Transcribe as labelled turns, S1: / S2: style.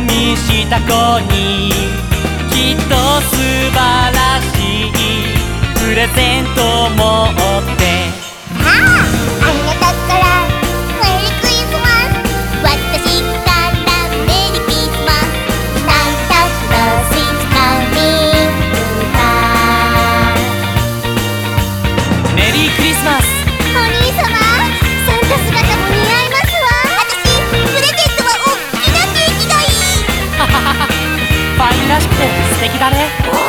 S1: みした子にきっと素晴らしいプレゼントも敵だね。